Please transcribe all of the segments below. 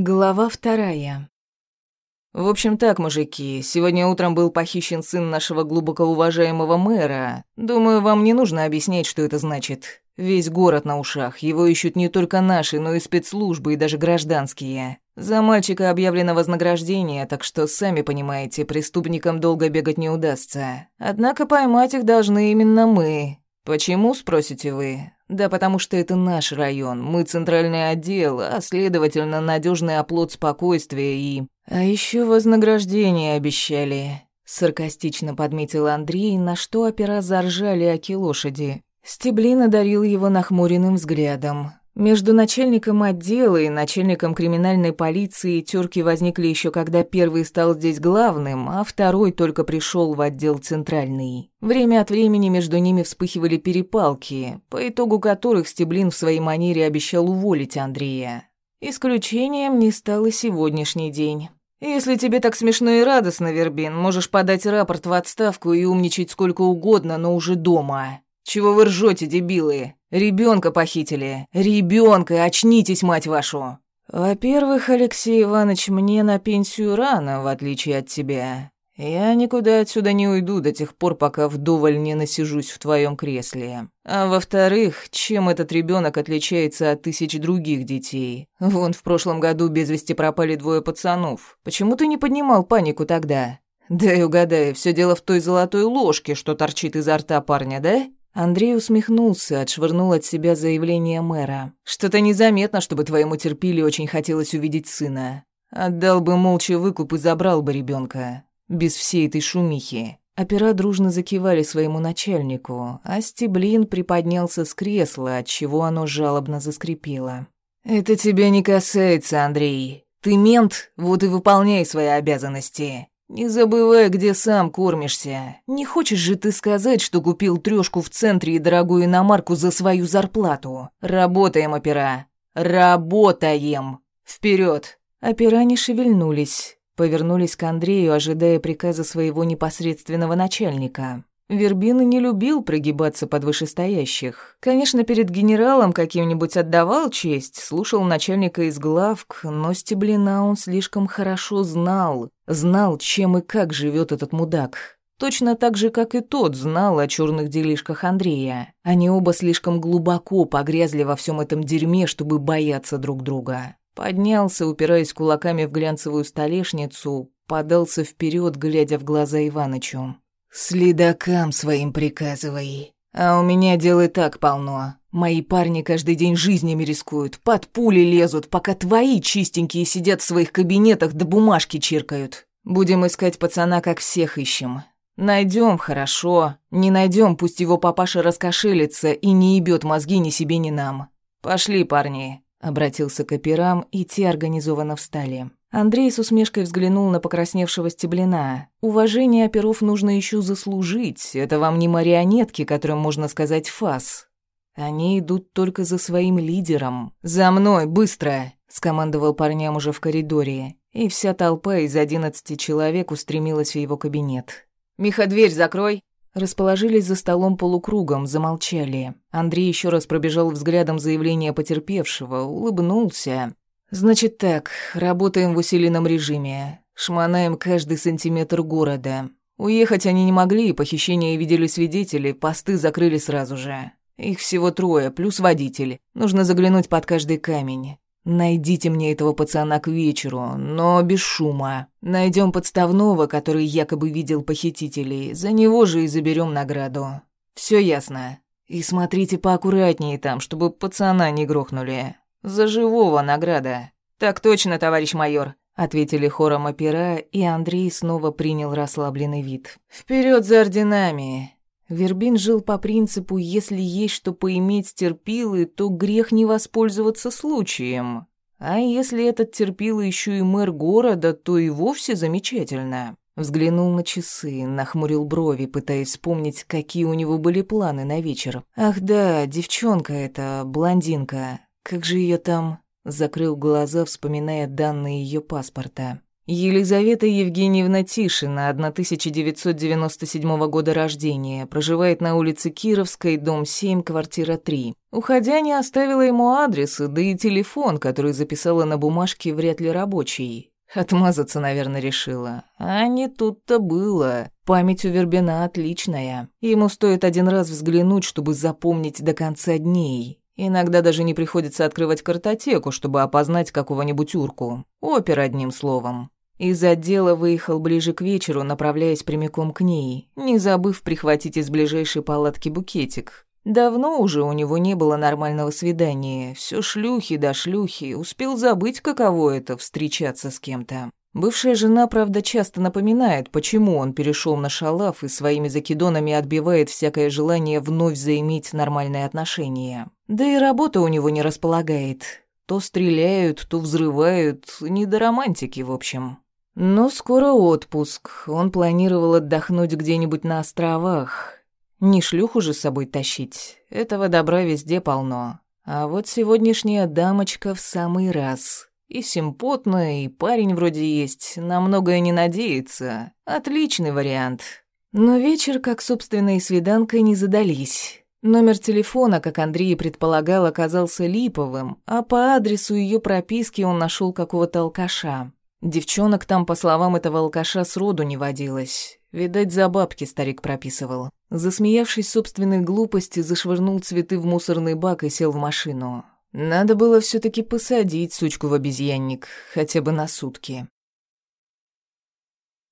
Глава вторая. В общем так, мужики, сегодня утром был похищен сын нашего глубоко уважаемого мэра. Думаю, вам не нужно объяснять, что это значит. Весь город на ушах, его ищут не только наши, но и спецслужбы и даже гражданские. За мальчика объявлено вознаграждение, так что, сами понимаете, преступникам долго бегать не удастся. Однако поймать их должны именно мы. Почему, спросите вы? Да потому что это наш район, мы центральный отдел, а следовательно, надежный оплот спокойствия и... А еще вознаграждение обещали. Саркастично подметил Андрей, на что опера заржали оки лошади. Стеблин одарил его нахмуренным взглядом. Между начальником отдела и начальником криминальной полиции терки возникли еще когда первый стал здесь главным, а второй только пришел в отдел центральный. Время от времени между ними вспыхивали перепалки, по итогу которых Стеблин в своей манере обещал уволить Андрея. Исключением не стал и сегодняшний день. «Если тебе так смешно и радостно, Вербин, можешь подать рапорт в отставку и умничать сколько угодно, но уже дома. Чего вы ржете, дебилы? Ребенка похитили. Ребенка, очнитесь, мать вашу. Во-первых, Алексей Иванович, мне на пенсию рано, в отличие от тебя. Я никуда отсюда не уйду до тех пор, пока вдоволь не насижусь в твоем кресле. А во-вторых, чем этот ребенок отличается от тысяч других детей? Вон в прошлом году без вести пропали двое пацанов. Почему ты не поднимал панику тогда? Да и угадай, все дело в той золотой ложке, что торчит изо рта парня, да? Андрей усмехнулся, отшвырнул от себя заявление мэра. «Что-то незаметно, чтобы твоему терпили очень хотелось увидеть сына. Отдал бы молча выкуп и забрал бы ребенка. Без всей этой шумихи». Опера дружно закивали своему начальнику, а Стеблин приподнялся с кресла, отчего оно жалобно заскрипело. «Это тебя не касается, Андрей. Ты мент, вот и выполняй свои обязанности. «Не забывай, где сам кормишься. Не хочешь же ты сказать, что купил трёшку в центре и дорогую иномарку за свою зарплату? Работаем, опера. Работаем. Вперед. Опера не шевельнулись, повернулись к Андрею, ожидая приказа своего непосредственного начальника. Вербина не любил прогибаться под вышестоящих. Конечно, перед генералом каким-нибудь отдавал честь, слушал начальника из главк, но Стеблина он слишком хорошо знал. Знал, чем и как живет этот мудак. Точно так же, как и тот знал о черных делишках Андрея. Они оба слишком глубоко погрязли во всем этом дерьме, чтобы бояться друг друга. Поднялся, упираясь кулаками в глянцевую столешницу, подался вперед, глядя в глаза Иванычу. «Следакам своим приказывай. А у меня дел и так полно. Мои парни каждый день жизнями рискуют, под пули лезут, пока твои чистенькие сидят в своих кабинетах да бумажки чиркают. Будем искать пацана, как всех ищем. Найдем, хорошо. Не найдем, пусть его папаша раскошелится и не ебет мозги ни себе, ни нам. Пошли, парни». Обратился к операм, и те организованно встали. Андрей с усмешкой взглянул на покрасневшего стеблина. «Уважение оперов нужно еще заслужить. Это вам не марионетки, которым можно сказать фас. Они идут только за своим лидером. За мной, быстро!» — скомандовал парням уже в коридоре. И вся толпа из одиннадцати человек устремилась в его кабинет. «Миха, дверь закрой!» Расположились за столом полукругом, замолчали. Андрей еще раз пробежал взглядом заявление потерпевшего, улыбнулся. «Значит так, работаем в усиленном режиме. Шмонаем каждый сантиметр города. Уехать они не могли, похищение видели свидетели, посты закрыли сразу же. Их всего трое, плюс водитель. Нужно заглянуть под каждый камень. Найдите мне этого пацана к вечеру, но без шума. Найдем подставного, который якобы видел похитителей. За него же и заберем награду. Все ясно. И смотрите поаккуратнее там, чтобы пацана не грохнули. За живого награда. Так точно, товарищ майор, ответили хором опера, и Андрей снова принял расслабленный вид. Вперед за орденами. Вербин жил по принципу «если есть что поиметь терпилы, то грех не воспользоваться случаем». А если этот терпил еще и мэр города, то и вовсе замечательно. Взглянул на часы, нахмурил брови, пытаясь вспомнить, какие у него были планы на вечер. Ах да, девчонка эта, блондинка. Как же ее там? Закрыл глаза, вспоминая данные ее паспорта. Елизавета Евгеньевна Тишина, 1997 года рождения, проживает на улице Кировской, дом 7, квартира 3. Уходя, не оставила ему адреса, да и телефон, который записала на бумажке, вряд ли рабочий. Отмазаться, наверное, решила. А не тут-то было. Память у Вербина отличная. Ему стоит один раз взглянуть, чтобы запомнить до конца дней. Иногда даже не приходится открывать картотеку, чтобы опознать какого-нибудь урку. Опер, одним словом. Из отдела выехал ближе к вечеру, направляясь прямиком к ней, не забыв прихватить из ближайшей палатки букетик. Давно уже у него не было нормального свидания, все шлюхи да шлюхи, успел забыть, каково это — встречаться с кем-то. Бывшая жена, правда, часто напоминает, почему он перешел на шалав и своими закидонами отбивает всякое желание вновь заиметь нормальные отношения. Да и работа у него не располагает. То стреляют, то взрывают, не до романтики, в общем. Но скоро отпуск. Он планировал отдохнуть где-нибудь на островах. Не шлюху же с собой тащить. Этого добра везде полно. А вот сегодняшняя дамочка в самый раз. И симпотная, и парень вроде есть, на многое не надеется. Отличный вариант. Но вечер, как собственной свиданкой, не задались. Номер телефона, как Андрей предполагал, оказался липовым, а по адресу ее прописки он нашел какого-то алкаша. Девчонок там, по словам этого алкаша, сроду не водилось. Видать, за бабки старик прописывал. Засмеявшись собственной глупости, зашвырнул цветы в мусорный бак и сел в машину. Надо было все таки посадить сучку в обезьянник, хотя бы на сутки.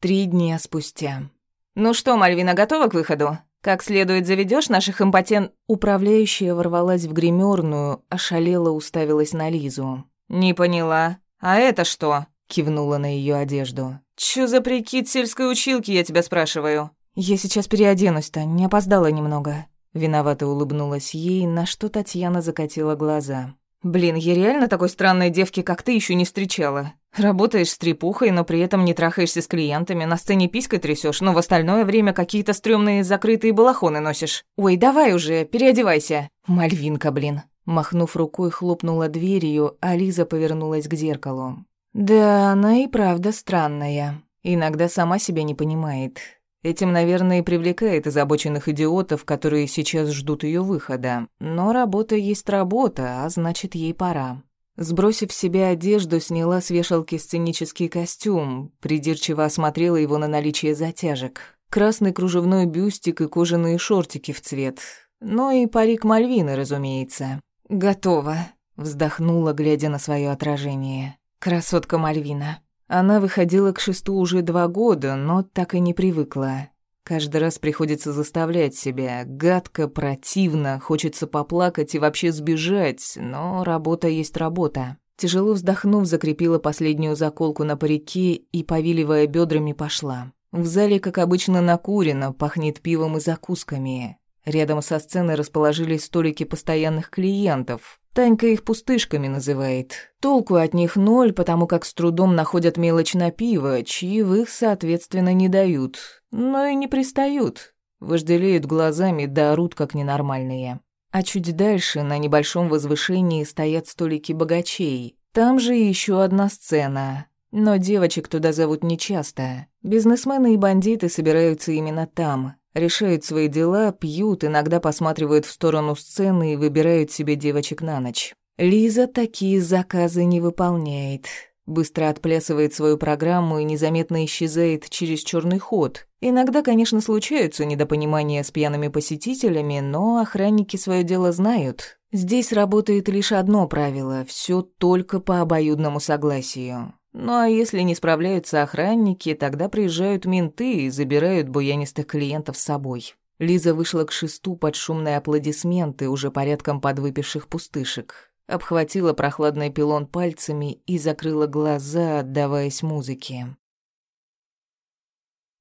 Три дня спустя. «Ну что, Мальвина, готова к выходу? Как следует заведешь наших импотен...» Управляющая ворвалась в гримерную, ошалела уставилась на Лизу. «Не поняла. А это что?» Кивнула на ее одежду. «Чё за прикид сельской училки, я тебя спрашиваю?» «Я сейчас переоденусь-то, не опоздала немного». Виновато улыбнулась ей, на что Татьяна закатила глаза. «Блин, я реально такой странной девки, как ты, еще не встречала. Работаешь с трепухой, но при этом не трахаешься с клиентами, на сцене писькой трясешь, но в остальное время какие-то стрёмные закрытые балахоны носишь. Ой, давай уже, переодевайся». Мальвинка, блин. Махнув рукой, хлопнула дверью, а Лиза повернулась к зеркалу. Да, она и правда странная. Иногда сама себя не понимает. Этим, наверное, и привлекает озабоченных идиотов, которые сейчас ждут ее выхода. Но работа есть работа, а значит, ей пора. Сбросив с себя одежду, сняла с вешалки сценический костюм, придирчиво осмотрела его на наличие затяжек. Красный кружевной бюстик и кожаные шортики в цвет. Ну и парик Мальвины, разумеется. «Готово», — вздохнула, глядя на свое отражение. Красотка Мальвина. Она выходила к шесту уже два года, но так и не привыкла. Каждый раз приходится заставлять себя. Гадко, противно, хочется поплакать и вообще сбежать, но работа есть работа. Тяжело вздохнув, закрепила последнюю заколку на парике и, повиливая бедрами, пошла. В зале, как обычно, накурено, пахнет пивом и закусками. Рядом со сценой расположились столики постоянных клиентов. Танька их пустышками называет. Толку от них ноль, потому как с трудом находят мелочь на пиво, чаевых, соответственно, не дают. Но и не пристают. Вожделеют глазами да орут, как ненормальные. А чуть дальше, на небольшом возвышении, стоят столики богачей. Там же еще одна сцена. Но девочек туда зовут нечасто. Бизнесмены и бандиты собираются именно там решают свои дела, пьют, иногда посматривают в сторону сцены и выбирают себе девочек на ночь. Лиза такие заказы не выполняет. Быстро отплясывает свою программу и незаметно исчезает через черный ход. Иногда, конечно, случаются недопонимания с пьяными посетителями, но охранники свое дело знают. Здесь работает лишь одно правило – все только по обоюдному согласию. Ну а если не справляются охранники, тогда приезжают менты и забирают буянистых клиентов с собой. Лиза вышла к шесту под шумные аплодисменты уже порядком подвыпивших пустышек. Обхватила прохладный пилон пальцами и закрыла глаза, отдаваясь музыке.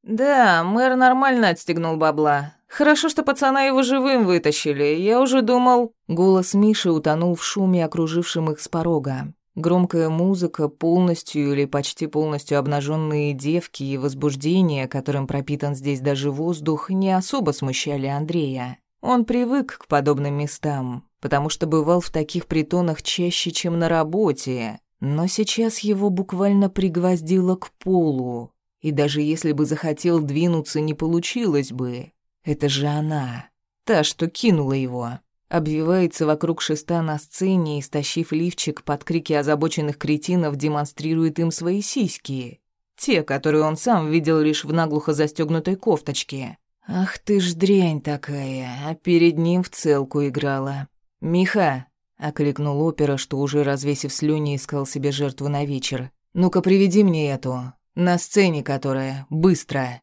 «Да, мэр нормально отстегнул бабла. Хорошо, что пацана его живым вытащили. Я уже думал...» Голос Миши утонул в шуме, окружившем их с порога. Громкая музыка, полностью или почти полностью обнаженные девки и возбуждение, которым пропитан здесь даже воздух, не особо смущали Андрея. Он привык к подобным местам, потому что бывал в таких притонах чаще, чем на работе. Но сейчас его буквально пригвоздило к полу. И даже если бы захотел двинуться, не получилось бы. Это же она. Та, что кинула его. Обвивается вокруг шеста на сцене и, стащив лифчик под крики озабоченных кретинов, демонстрирует им свои сиськи. Те, которые он сам видел лишь в наглухо застегнутой кофточке. «Ах ты ж дрянь такая, а перед ним в целку играла». «Миха!» — окликнул опера, что уже развесив слюни искал себе жертву на вечер. «Ну-ка, приведи мне эту. На сцене которая. Быстро!»